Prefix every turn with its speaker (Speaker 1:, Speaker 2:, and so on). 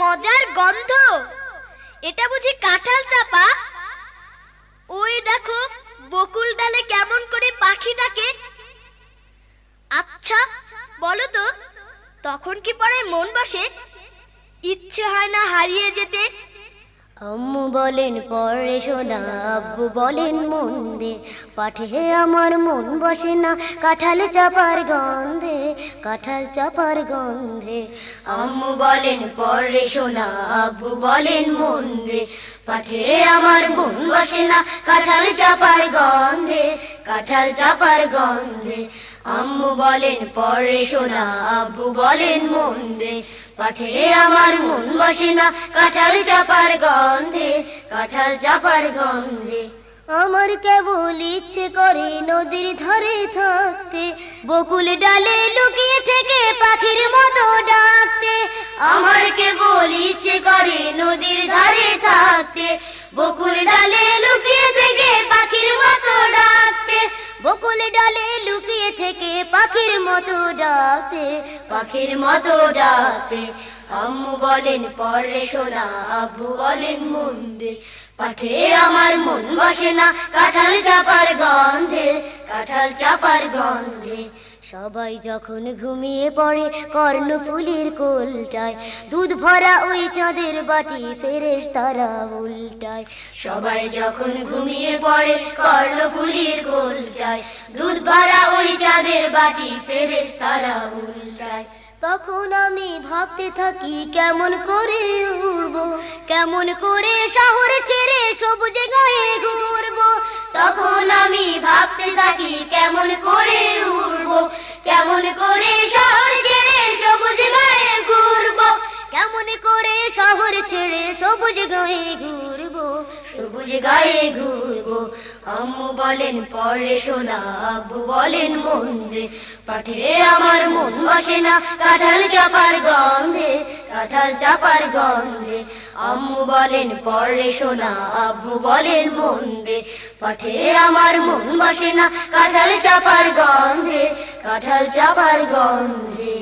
Speaker 1: মজার গন্ধ। এটা বুঝি কাঁঠাল চাপা? ওই দেখো, বকুল ডালে কেমন করে পাখি ডাকে। আচ্ছা বলো তো, তখন কি পরে মন বসে? ইচ্ছে হয় না হারিয়ে যেতে।
Speaker 2: আম্মু বলেন পরে শোনা, আব্বু বলেন মন দে পাঠে আমার মন বসে না, কাঁঠাল চাপার গন্ধে, কাঁঠাল চাপার গন্ধে। আম্মু বলেন পরে শোনা, আব্বু বলেন মন দে পাঠে আমার মন বসে না, কাঁঠাল চাপার গন্ধে, কাঁঠাল চাপার গন্ধে। আম্মু বলেন পরে শোনা আব্বু বলেন মন দে। পাঠে আমার মন বসে না কাঁঠাল চাপার গন্ধে কাঁঠাল চাপার গন্ধে। আমার কেবল ইচ্ছে করে নদীর ধারে থাকতে বকুল ডালে লুকিয়ে থেকে পাখির মতো ডাকতে। আমার কেবল ইচ্ছে করে নদীর ধারে থাকতে বকুল ডালে লুকিয়ে থেকে পাখির মতো বকুল ডালে লুকিয়ে থেকে পাখির মতো ডাকতে, পাখির মতো ডাকতে। আম্মু বলেন, পরে শোনা আব্বু বলেন, মন্দে। পাঠে আমার মন বসে না, কাঁঠাল চাপার গন্ধে, কাঁঠাল চাপার গন্ধে। সবাই যখন ঘুমিয়ে পড়ে কর্ণ ফুলের কোলটায়, দুধ ভরা ওই চাঁদের বাটি ফেরেস তারা উল্টায়। সবাই যখন ঘুমিয়ে পড়ে কর্ণ ফুলের কোলটায়, দুধ ভরা ওই চাঁদের বাটি ফেরেস তারা উল্টায়। তখন আমি ভাবতে থাকি, কেমন করে উড়ব? কেমন করে শহর ছেড়ে সবুজ গায়ে ঘুরব? তখন আমি ভাবতে থাকি, কেমন করে উড়ব? কেমন করে শহর ছেড়ে সবুজ গায়ে ঘুরব? কেমন করে শহর ছেড়ে সবুজ গায়ে ঘুরব? সবুজ গায়ে ঘুরব। আম্মু বলেন পরে শোনা, আব্বু বলেন মন্দে পাঠে আমার মন বসে না কাঁঠাল চাপার গন্ধে, কাঁঠাল চাপার গন্ধে। আম্মু বলেন পরে শোনা, আব্বু বলেন মন দে পাঠে আমার মন বসে না কাঁঠাল চাপার গন্ধে, কাঁঠাল চাপার গন্ধে।